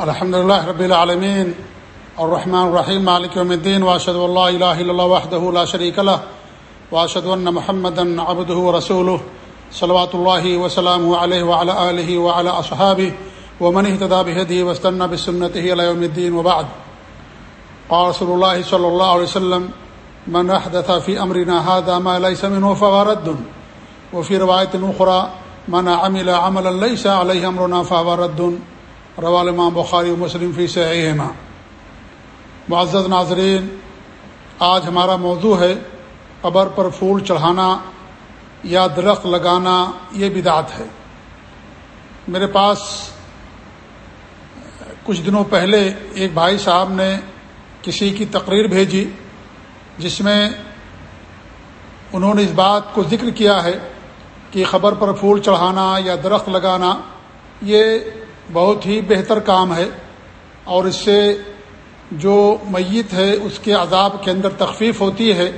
الحمد لله رب العالمين الرحمن الرحيم مالك يوم الدين واشهد ان لا اله الا الله وحده لا شريك له واشهد ان محمدا عبده ورسوله صلوات الله وسلامه عليه وعلى اله وعلى اصحابه ومن اهتدى بهديه واستنى بسنته الى يوم الدين وبعد قال رسول الله صلى الله عليه وسلم من احدث في امرنا هذا ما ليس منه فهو رد وفي روايه اخرى من عمل عملا ليس عليه امرنا فهو رد روال امام بخاری و مسلم فی سے معزز ناظرین، آج ہمارا موضوع ہے قبر پر پھول چڑھانا یا درخت لگانا، یہ بدعت ہے۔ میرے پاس کچھ دنوں پہلے ایک بھائی صاحب نے کسی کی تقریر بھیجی، جس میں انہوں نے اس بات کو ذکر کیا ہے کہ خبر پر پھول چڑھانا یا درخت لگانا، یہ بہت ہی بہتر کام ہے اور اس سے جو میت ہے، اس کے عذاب کے اندر تخفیف ہوتی ہے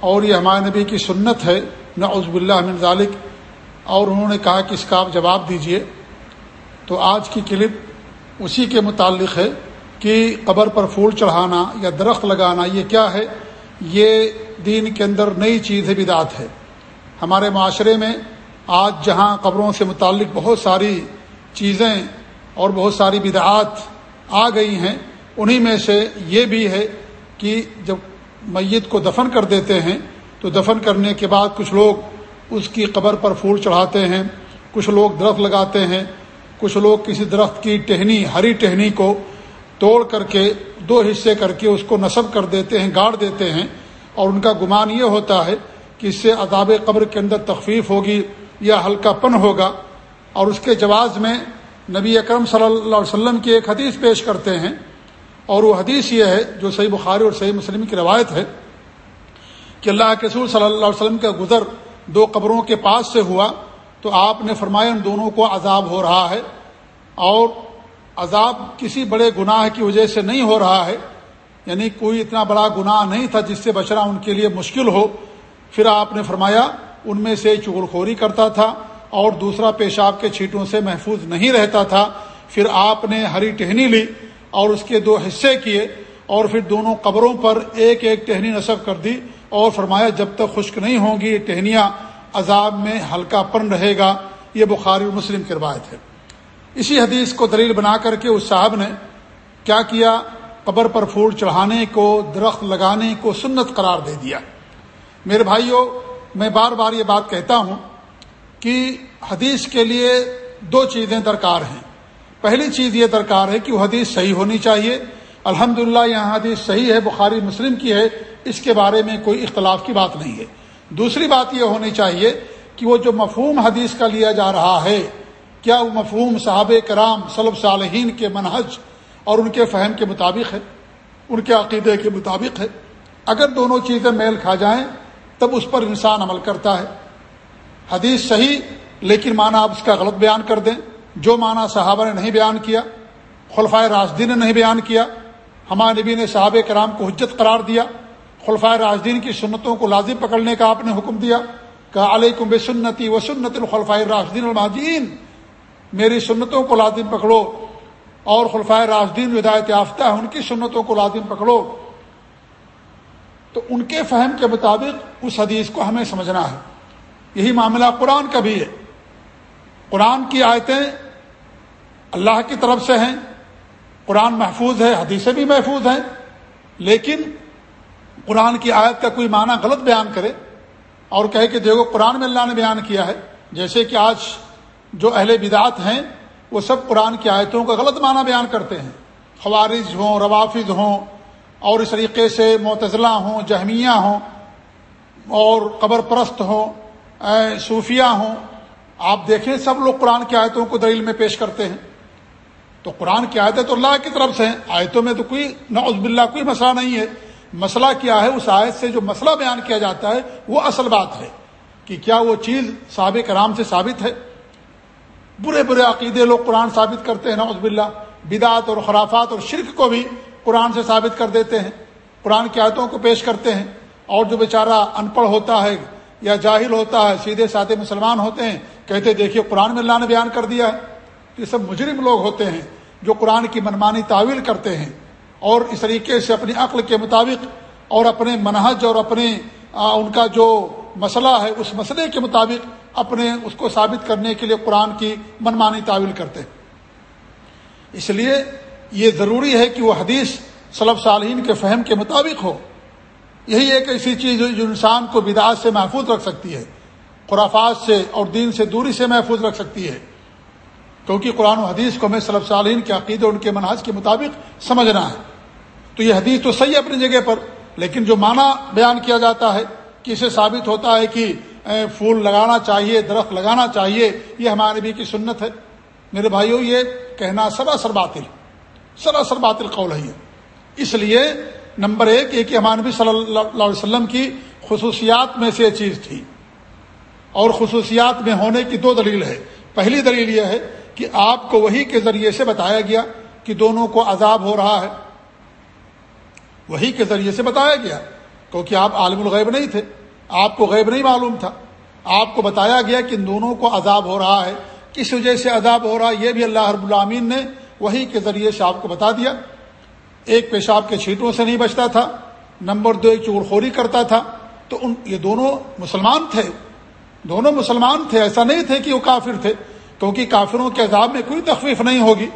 اور یہ ہمارے نبی کی سنت ہے نہ عزب اللہ من ذالک۔ اور انہوں نے کہا کہ اس کا آپ جواب دیجیے۔ تو آج کی کلپ اسی کے متعلق ہے کہ قبر پر پھول چڑھانا یا درخت لگانا یہ کیا ہے؟ یہ دین کے اندر نئی چیز ہے، بدعت ہے۔ ہمارے معاشرے میں آج جہاں قبروں سے متعلق بہت ساری چیزیں اور بہت ساری بدعات آ گئی ہیں، انہی میں سے یہ بھی ہے کہ جب میت کو دفن کر دیتے ہیں، تو دفن کرنے کے بعد کچھ لوگ اس کی قبر پر پھول چڑھاتے ہیں، کچھ لوگ درخت لگاتے ہیں، کچھ لوگ کسی درخت کی ٹہنی، ہری ٹہنی کو توڑ کر کے دو حصے کر کے اس کو نصب کر دیتے ہیں، گاڑ دیتے ہیں۔ اور ان کا گمان یہ ہوتا ہے کہ اس سے عذاب قبر کے اندر تخفیف ہوگی یا ہلکا پن ہوگا۔ اور اس کے جواز میں نبی اکرم صلی اللہ علیہ وسلم کی ایک حدیث پیش کرتے ہیں اور وہ حدیث یہ ہے جو صحیح بخاری اور صحیح مسلم کی روایت ہے کہ اللہ کے رسول صلی اللہ علیہ وسلم کا گزر دو قبروں کے پاس سے ہوا تو آپ نے فرمایا ان دونوں کو عذاب ہو رہا ہے اور عذاب کسی بڑے گناہ کی وجہ سے نہیں ہو رہا ہے یعنی کوئی اتنا بڑا گناہ نہیں تھا جس سے بچنا ان کے لیے مشکل ہو۔ پھر آپ نے فرمایا ان میں سے چغل کرتا تھا اور دوسرا پیشاب کے چھیٹوں سے محفوظ نہیں رہتا تھا۔ پھر آپ نے ہری ٹہنی لی اور اس کے دو حصے کیے اور پھر دونوں قبروں پر ایک ایک ٹہنی نصب کر دی اور فرمایا، جب تک خشک نہیں ہوں گی، یہ ٹہنیاں عذاب میں ہلکا پن رہے گا۔ یہ بخاری مسلم کی روایت ہے۔ اسی حدیث کو دلیل بنا کر کے اس صاحب نے کیا کیا؟ قبر پر پھول چڑھانے کو، درخت لگانے کو سنت قرار دے دیا۔ میرے بھائیوں میں بار بار یہ بات کہتا ہوں کہ حدیث کے لیے دو چیزیں درکار ہیں۔ پہلی چیز یہ درکار ہے کہ وہ حدیث صحیح ہونی چاہیے۔ الحمد للہ یہاں حدیث صحیح ہے، بخاری مسلم کی ہے، اس کے بارے میں کوئی اختلاف کی بات نہیں ہے۔ دوسری بات یہ ہونی چاہیے کہ وہ جو مفہوم حدیث کا لیا جا رہا ہے، کیا وہ مفہوم صحاب کرام صلب صالحین کے منحج اور ان کے فہم کے مطابق ہے؟ ان کے عقیدے کے مطابق ہے؟ اگر دونوں چیزیں میل کھا جائیں، تب اس پر انسان عمل کرتا ہے۔ حدیث صحیح، لیکن معنی آپ اس کا غلط بیان کر دیں۔ جو معنی صحابہ نے نہیں بیان کیا خلفۂ راجدین نے نہیں بیان کیا، ہمارے نبی نے صحاب کرام کو حجت قرار دیا خلفۂ راجدین کی سنتوں کو لازم پکڑنے کا آپ نے حکم دیا کہ علیہ بے سنتی و سنت الخلفۂ راجدین الماجین میری سنتوں کو لازم پکڑو اور خلفۂ راجدین جو ہدایت یافتہ ہے ان کی سنتوں کو لازم پکڑو۔ تو ان کے فہم کے مطابق اس حدیث کو ہمیں سمجھنا ہے۔ یہی معاملہ قرآن کا بھی ہے۔ قرآن کی آیتیں اللہ کی طرف سے ہیں، قرآن محفوظ ہے، حدیثیں بھی محفوظ ہیں، لیکن قرآن کی آیت کا کوئی معنی غلط بیان کرے اور کہے کہ دیکھو، قرآن میں اللہ نے بیان کیا ہے، جیسے کہ آج جو اہل بدعت ہیں، وہ سب قرآن کی آیتوں کا غلط معنی بیان کرتے ہیں۔ خوارج ہوں، روافظ ہوں، اور اس طریقے سے معتضلاع ہوں، جہمیہ ہوں، اور قبر پرست ہوں۔ صوفیہ ہوں، آپ دیکھیں سب لوگ قرآن کی آیتوں کو دلیل میں پیش کرتے ہیں۔ تو قرآن کی آیتیں تو اللہ کی طرف سے ہیں، آیتوں میں تو کوئی نعوذ باللہ کوئی مسئلہ نہیں ہے۔ مسئلہ کیا ہے؟ اس آیت سے جو مسئلہ بیان کیا جاتا ہے، وہ اصل بات ہے کہ کیا وہ چیز سابق کرام سے ثابت ہے۔ برے برے عقیدے لوگ قرآن ثابت کرتے ہیں، نعوذ باللہ۔ بدعت اور خرافات اور شرک کو بھی قرآن سے ثابت کر دیتے ہیں۔ قرآن کی آیتوں کو پیش کرتے ہیں اور جو بیچارہ ان پڑھ ہوتا ہے یا جاہل ہوتا ہے، سیدھے سادے مسلمان ہوتے ہیں، کہتے دیکھیے قرآن میں اللہ نے بیان کر دیا ہے۔ یہ سب مجرم لوگ ہوتے ہیں جو قرآن کی منمانی تعویل کرتے ہیں اور اس طریقے سے اپنی عقل کے مطابق اور اپنے منہج اور اپنے ان کا جو مسئلہ ہے، اس مسئلے کے مطابق اپنے اس کو ثابت کرنے کے لیے قرآن کی منمانی تعویل کرتے ہیں۔ اس لیے یہ ضروری ہے کہ وہ حدیث صلب صالحین کے فہم کے مطابق ہو۔ یہی ایک ایسی چیز جو انسان کو بداعت سے محفوظ رکھ سکتی ہے، خرافات سے اور دین سے دوری سے محفوظ رکھ سکتی ہے۔ کیونکہ قرآن و حدیث کو ہمیں صلب صالحین کے عقید اور ان کے مناظ کے مطابق سمجھنا ہے۔ تو یہ حدیث تو صحیح ہے اپنی جگہ پر، لیکن جو معنی بیان کیا جاتا ہے، کہ اسے ثابت ہوتا ہے کہ پھول لگانا چاہیے، درخت لگانا چاہیے، یہ ہمارے نبی کی سنت ہے۔ میرے بھائیوں یہ کہنا سراسر باطل سراسر باطل قول ہے اس لیے نمبر ایک یہ کہ ہمارے نبی صلی اللہ علیہ وسلم کی خصوصیات میں سے یہ چیز تھی۔ اور خصوصیات میں ہونے کی دو دلیل ہے۔ پہلی دلیل یہ ہے کہ آپ کو وہی کے ذریعے سے بتایا گیا کہ دونوں کو عذاب ہو رہا ہے۔ وہی کے ذریعے سے بتایا گیا کیونکہ آپ عالم الغیب نہیں تھے۔ آپ کو غیب نہیں معلوم تھا۔ آپ کو بتایا گیا کہ ان دونوں کو عذاب ہو رہا ہے۔ کس وجہ سے عذاب ہو رہا ہے یہ بھی اللہ رب العامین نے وہی کے ذریعے سے آپ کو بتا دیا۔ ایک پیشاب کے چھیٹوں سے نہیں بچتا تھا، نمبر دو ایک خوری کرتا تھا، تو ان، یہ دونوں مسلمان تھے، دونوں مسلمان تھے، ایسا نہیں تھے کہ وہ کافر تھے، کیونکہ کافروں کے عذاب میں کوئی تخفیف نہیں ہوگی۔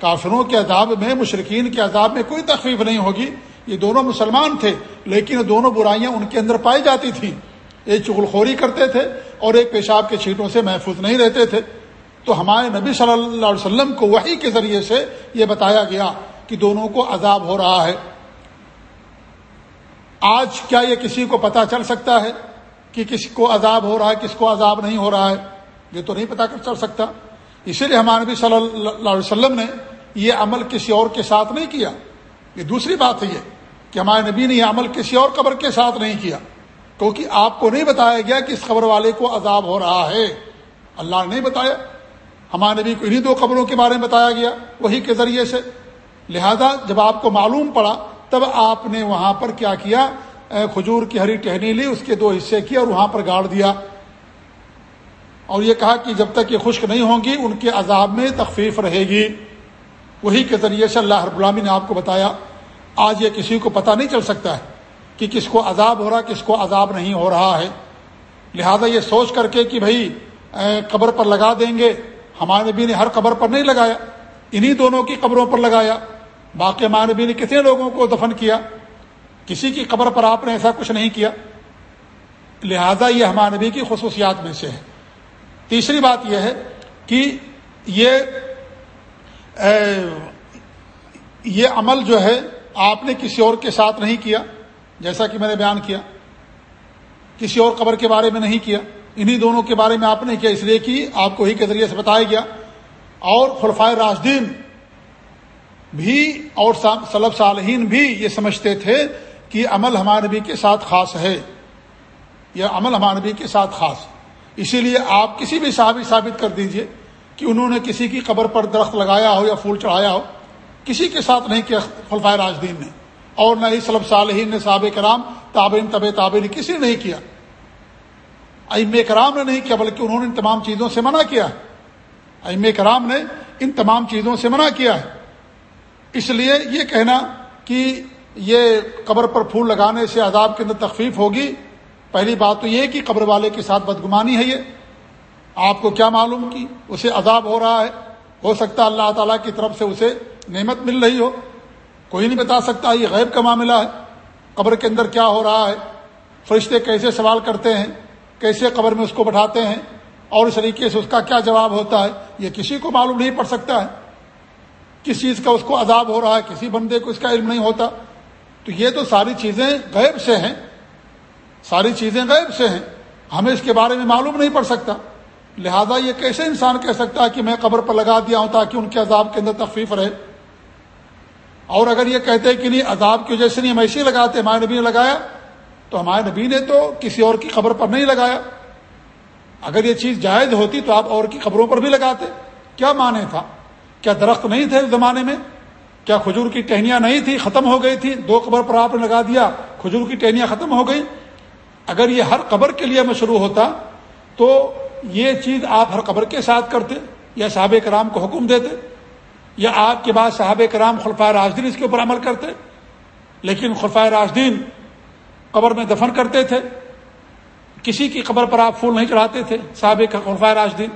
کافروں کے عذاب میں مشرقین کے عذاب میں کوئی تخفیف نہیں ہوگی۔ یہ دونوں مسلمان تھے، لیکن دونوں برائیاں ان کے اندر پائی جاتی تھیں۔ ایک چغل خوری کرتے تھے اور ایک پیشاب کے چھیٹوں سے محفوظ نہیں رہتے تھے۔ تو ہمارے نبی صلی اللہ علیہ وسلم کو وہی کے ذریعے سے یہ بتایا گیا کہ دونوں کو عذاب ہو رہا ہے۔ آج کیا یہ کسی کو پتا چل سکتا ہے کہ کس کو عذاب ہو رہا ہے، کس کو عذاب نہیں ہو رہا ہے؟ یہ تو نہیں پتا چل سکتا۔ اسی لیے ہمارے نبی صلی اللہ علیہ وسلم نے یہ عمل کسی اور کے ساتھ نہیں کیا۔ یہ دوسری بات ہے یہ کہ ہمارے نبی نے یہ عمل کسی اور قبر کے ساتھ نہیں کیا۔ کیونکہ آپ کو نہیں بتایا گیا کہ اس خبر والے کو عذاب ہو رہا ہے۔ اللہ نے نہیں بتایا۔ ہمارے نبی کو انہیں دو قبروں کے بارے میں بتایا گیا۔ وہی کے ذریعے سے لہذا جب آپ کو معلوم پڑا، تب آپ نے وہاں پر کیا کیا؟ کھجور کی ہری ٹہنی لی، اس کے دو حصے کیے اور وہاں پر گاڑ دیا۔ اور یہ کہا کہ جب تک یہ خشک نہیں ہوں گی، ان کے عذاب میں تخفیف رہے گی۔ وہی کے ذریعے سے اللہ رب العامی نے آپ کو بتایا۔ آج یہ کسی کو پتہ نہیں چل سکتا ہے کہ کس کو عذاب ہو رہا، کس کو عذاب نہیں ہو رہا ہے۔ لہذا یہ سوچ کر کے کہ بھائی قبر پر لگا دیں گے۔ ہمارے نبی نے ہر قبر پر نہیں لگایا، انہی دونوں کی قبروں پر لگایا۔ باقی ہمارے نبی نے کتنے لوگوں کو دفن کیا؟ کسی کی قبر پر آپ نے ایسا کچھ نہیں کیا؟ لہذا یہ ہمارے کی خصوصیات میں سے ہے تیسری بات یہ ہے کہ یہ یہ عمل جو ہے آپ نے کسی اور کے ساتھ نہیں کیا، جیسا کہ میں نے بیان کیا۔ کسی اور قبر کے بارے میں نہیں کیا۔ انہی دونوں کے بارے میں آپ نے کیا، اس لیے کہ آپ کو ہی کے ذریعے سے بتایا گیا۔ اور خلفائے راجدین بھی اور سلب صالحین بھی یہ سمجھتے تھے کہ عمل ہمارے نبی کے ساتھ خاص ہے۔ یہ عمل ہمارے نبی کے ساتھ خاص۔ اسی لیے آپ کسی بھی صحابی ثابت کر دیجیے کہ انہوں نے کسی کی قبر پر درخت لگایا ہو یا پھول چڑھایا ہو، کسی کے ساتھ نہیں کیا خلفائے راجدین نے۔ اور نہ ہی صلب صالحین نے صحاب کرام، تابعین طب تابعین، کسی نے نہیں کیا۔ ام کرام نے نہیں کیا، بلکہ انہوں نے ان تمام چیزوں سے منع کیا۔ ہے ام کرام نے ان تمام چیزوں سے منع کیا۔ ہے اس لیے یہ کہنا کہ یہ قبر پر پھول لگانے سے عذاب کے اندر تخفیف ہوگی۔ پہلی بات تو یہ کہ قبر والے کے ساتھ بدگمانی ہے یہ۔ آپ کو کیا معلوم کی اسے عذاب ہو رہا ہے؟ ہو سکتا اللہ تعالیٰ کی طرف سے اسے نعمت مل رہی ہو۔ کوئی نہیں بتا سکتا یہ غیب کا معاملہ ہے۔ قبر کے اندر کیا ہو رہا ہے؟ فرشتے کیسے سوال کرتے ہیں؟ کیسے قبر میں اس کو بٹھاتے ہیں؟ اور اس طریقے سے اس کا کیا جواب ہوتا ہے؟ یہ کسی کو معلوم نہیں پڑ سکتا ہے۔ کس چیز کا اس کو عذاب ہو رہا ہے، کسی بندے کو اس کا علم نہیں ہوتا۔ تو یہ تو ساری چیزیں غیب سے ہیں۔ ساری چیزیں غیب سے ہیں۔ ہمیں اس کے بارے میں معلوم نہیں پڑ سکتا۔ لہذا یہ کیسے انسان کہہ سکتا ہے کہ میں قبر پر لگا دیا ہوں تاکہ ان کے عذاب کے اندر تخفیف رہے؟ اور اگر یہ کہتے کہ نہیں، عذاب کی وجہ سے نہیں، ہم ایسے لگاتے ہمارے نبی نے لگایا۔ تو ہمارے نبی نے تو کسی اور کی قبر پر نہیں لگایا۔ اگر یہ چیز جائز ہوتی تو آپ اور کی قبروں پر بھی لگاتے۔ کیا مانے تھا؟ کیا درخت نہیں تھے اس زمانے میں؟ کیا کھجور کی ٹہنیاں نہیں تھی ختم ہو گئی تھی۔ دو قبر پر آپ نے لگا دیا، کھجور کی ٹہنیاں ختم ہو گئی اگر یہ ہر قبر کے لیے مشروع ہوتا تو یہ چیز آپ ہر قبر کے ساتھ کرتے، یا صحاب کرام کو حکم دیتے، یا آپ کے بعد صحابہ کرام خلفۂ راجدین اس کے اوپر عمل کرتے۔ لیکن خلفۂ راجدین قبر میں دفن کرتے تھے، کسی کی قبر پر آپ پھول نہیں چڑھاتے تھے، صحابہ خلفۂ راجدین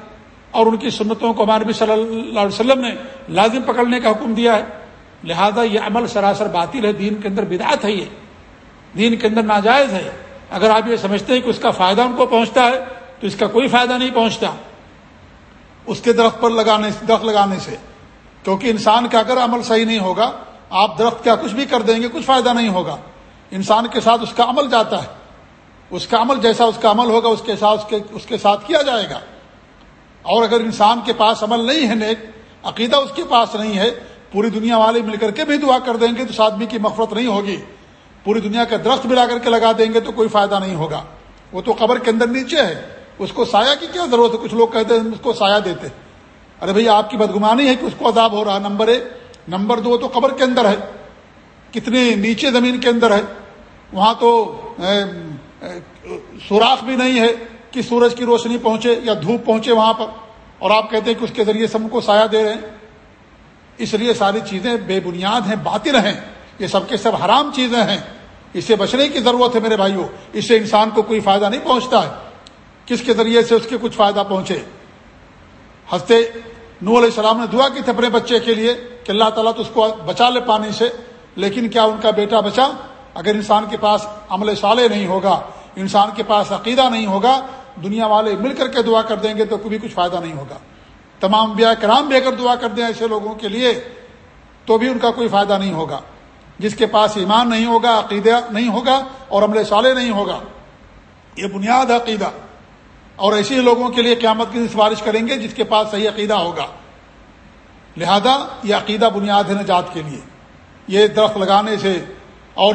اور ان کی سنتوں کو ہمارے نبی صلی اللہ علیہ وسلم نے لازم پکڑنے کا حکم دیا ہے۔ لہذا یہ عمل سراسر باطل ہے، دین کے اندر بدعت ہے یہ۔ دین کے اندر ناجائز ہے۔ اگر آپ یہ سمجھتے ہیں کہ اس کا فائدہ ان کو پہنچتا ہے، تو اس کا کوئی فائدہ نہیں پہنچتا۔ اس کے درخت پر لگانے، درخت لگانے سے۔ کیونکہ انسان کا اگر عمل صحیح نہیں ہوگا، آپ درخت کیا کچھ بھی کر دیں گے، کچھ فائدہ نہیں ہوگا۔ انسان کے ساتھ اس کا عمل جاتا ہے۔ اس کا عمل جیسا اس کا عمل ہوگا، اس کے ساتھ، اس کے اس کے ساتھ کیا جائے گا۔ اور اگر انسان کے پاس عمل نہیں ہے نیک، عقیدہ اس کے پاس نہیں ہے، پوری دنیا والے مل کر کے بھی دعا کر دیں گے، تو اس آدمی کی مفرت نہیں ہوگی۔ پوری دنیا کا درخت ملا کر کے لگا دیں گے تو کوئی فائدہ نہیں ہوگا۔ وہ تو قبر کے اندر نیچے ہے۔ اس کو سایہ کی کیا ضرورت ہے؟ کچھ لوگ کہتے ہیں اس کو سایہ دیتے ارے بھائی، آپ کی بدگمانی ہے کہ اس کو عذاب ہو رہا نمبر ایک، نمبر دو تو قبر کے اندر ہے۔ کتنے نیچے زمین کے اندر ہے۔ وہاں تو سوراخ بھی نہیں ہے۔ کہ سورج کی روشنی پہنچے یا دھوپ پہنچے وہاں پر اور آپ کہتے ہیں کہ اس کے ذریعے سب کو سایہ دے رہے ہیں۔ اس لیے ساری چیزیں بے بنیاد ہیں، باطل ہیں۔ یہ سب کے سب حرام چیزیں ہیں۔ اس سے بچنے کی ضرورت ہے میرے بھائیوں اس سے انسان کو کوئی فائدہ نہیں پہنچتا ہے۔ کس کے ذریعے سے اس کے کچھ فائدہ پہنچے؟ ہنستے نو علیہ السلام نے دعا کی تھی اپنے بچے کے لیے کہ اللہ تعالیٰ تو اس کو بچا لے پانی سے، لیکن کیا ان کا بیٹا بچا؟ اگر انسان کے پاس عمل صالح نہیں ہوگا، انسان کے پاس عقیدہ نہیں ہوگا دنیا والے مل کر کے دعا کر دیں گے تو کبھی کچھ فائدہ نہیں ہوگا۔ تمام بیا کرام بھی اگر دعا کر دیں ایسے لوگوں کے لیے، تو بھی ان کا کوئی فائدہ نہیں ہوگا۔ جس کے پاس ایمان نہیں ہوگا، عقیدہ نہیں ہوگا اور عمل صالح نہیں ہوگا۔ یہ بنیاد عقیدہ۔ اور ایسے لوگوں کے لیے قیامت کی سفارش کریں گے جس کے پاس صحیح عقیدہ ہوگا۔ لہذا یہ عقیدہ بنیاد ہے نجات کے لیے۔ یہ درخت لگانے سے اور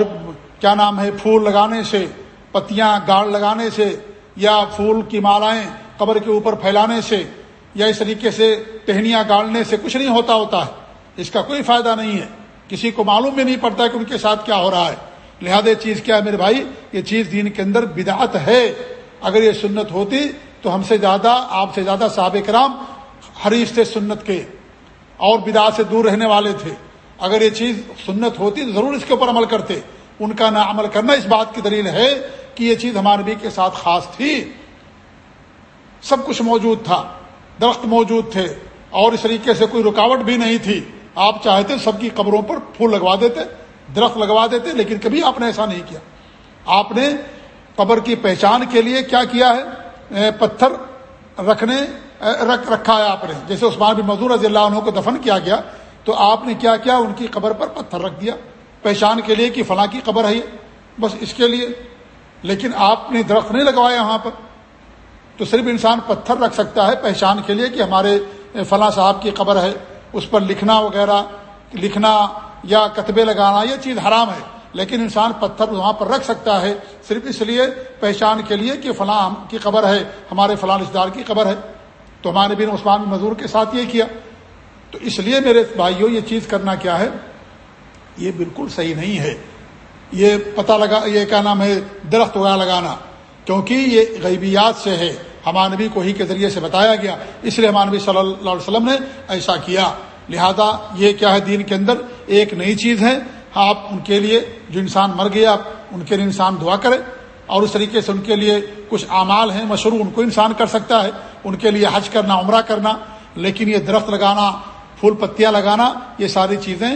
کیا نام ہے، پھول لگانے سے، پتیاں، گاڑ لگانے سے یا پھول کی مالائیں قبر کے اوپر پھیلانے سے یا اس طریقے سے ٹہنیاں گاڑنے سے کچھ نہیں ہوتا ہوتا ہے۔ اس کا کوئی فائدہ نہیں ہے۔ کسی کو معلوم بھی نہیں پڑتا کہ ان کے ساتھ کیا ہو رہا ہے۔ لہذا یہ چیز کیا ہے میرے بھائی؟ یہ چیز دین کے اندر بدعت ہے۔ اگر یہ سنت ہوتی تو ہم سے زیادہ، آپ سے زیادہ صحابہ کرام حریف تھے سنت کے۔ اور بدا سے دور رہنے والے تھے۔ اگر یہ چیز سنت ہوتی تو ضرور اس کے اوپر عمل کرتے۔ ان کا نہ عمل کرنا اس بات کی دلیل ہے کہ یہ چیز ہمارے بھی کے ساتھ خاص تھی۔ سب کچھ موجود تھا، درخت موجود تھے، اور اس طریقے سے کوئی رکاوٹ بھی نہیں تھی۔ آپ چاہتے سب کی قبروں پر پھول لگوا دیتے، درخت لگوا دیتے، لیکن کبھی آپ نے ایسا نہیں کیا۔ آپ نے قبر کی پہچان کے لیے کیا کیا ہے؟ پتھر رکھنے رکھ رکھا ہے آپ نے۔ جیسے عثمان بن مزور رضی اللہ عنہ کو دفن کیا گیا، تو آپ نے کیا کیا؟ ان کی قبر پر پتھر رکھ دیا۔ پہچان کے لیے کہ فلاں کی قبر ہے یہ، بس اس کے لیے۔ لیکن آپ نے درخت نہیں لگوایا وہاں پر۔ تو صرف انسان پتھر رکھ سکتا ہے پہچان کے لیے کہ ہمارے فلاں صاحب کی قبر ہے۔ اس پر لکھنا وغیرہ، لکھنا یا کتبے لگانا، یہ چیز حرام ہے۔ لیکن انسان پتھر وہاں پر رکھ سکتا ہے۔ صرف اس لیے پہچان کے لیے کہ فلاں کی قبر ہے، ہمارے فلاں رشتے دار کی قبر ہے۔ تو ہمارے بن عثمان مزور کے ساتھ یہ کیا۔ تو اس لیے میرے بھائیوں یہ چیز کرنا کیا ہے؟ یہ بالکل صحیح نہیں ہے۔ یہ پتہ لگا، یہ کیا نام ہے، درخت وغیرہ لگانا۔ کیونکہ یہ غیبیات سے ہے۔ ہمارے نبی کو ہی کے ذریعے سے بتایا گیا۔ اس لیے ہمارے نبی صلی اللہ علیہ وسلم نے ایسا کیا۔ لہذا یہ کیا ہے دین کے اندر؟ ایک نئی چیز ہے۔ آپ ان کے لیے، جو انسان مر گیا، ان کے لیے انسان دعا کرے۔ اور اس طریقے سے ان کے لیے کچھ اعمال ہیں، مشروع، ان کو انسان کر سکتا ہے۔ ان کے لیے حج کرنا، عمرہ کرنا۔ لیکن یہ درخت لگانا، پھول پتیاں لگانا، یہ ساری چیزیں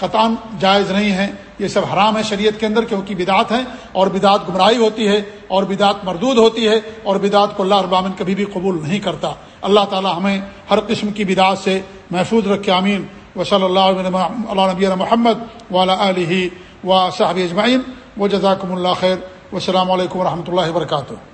قطان جائز نہیں ہیں۔ یہ سب حرام ہے شریعت کے اندر کیونکہ بدعت ہیں اور بدعت گمراہی ہوتی ہے اور بدعت مردود ہوتی ہے اور بدعت کو اللہ ابامن کبھی بھی قبول نہیں کرتا۔ اللہ تعالی ہمیں ہر قسم کی بدعت سے محفوظ رکھے امین و صلی اللہ علیہ نبی محمد والا علیہ و صحاب اجمعین۔ و جزاکم اللہ خیر۔ و السلام علیکم و رحمۃ اللہ وبرکاتہ۔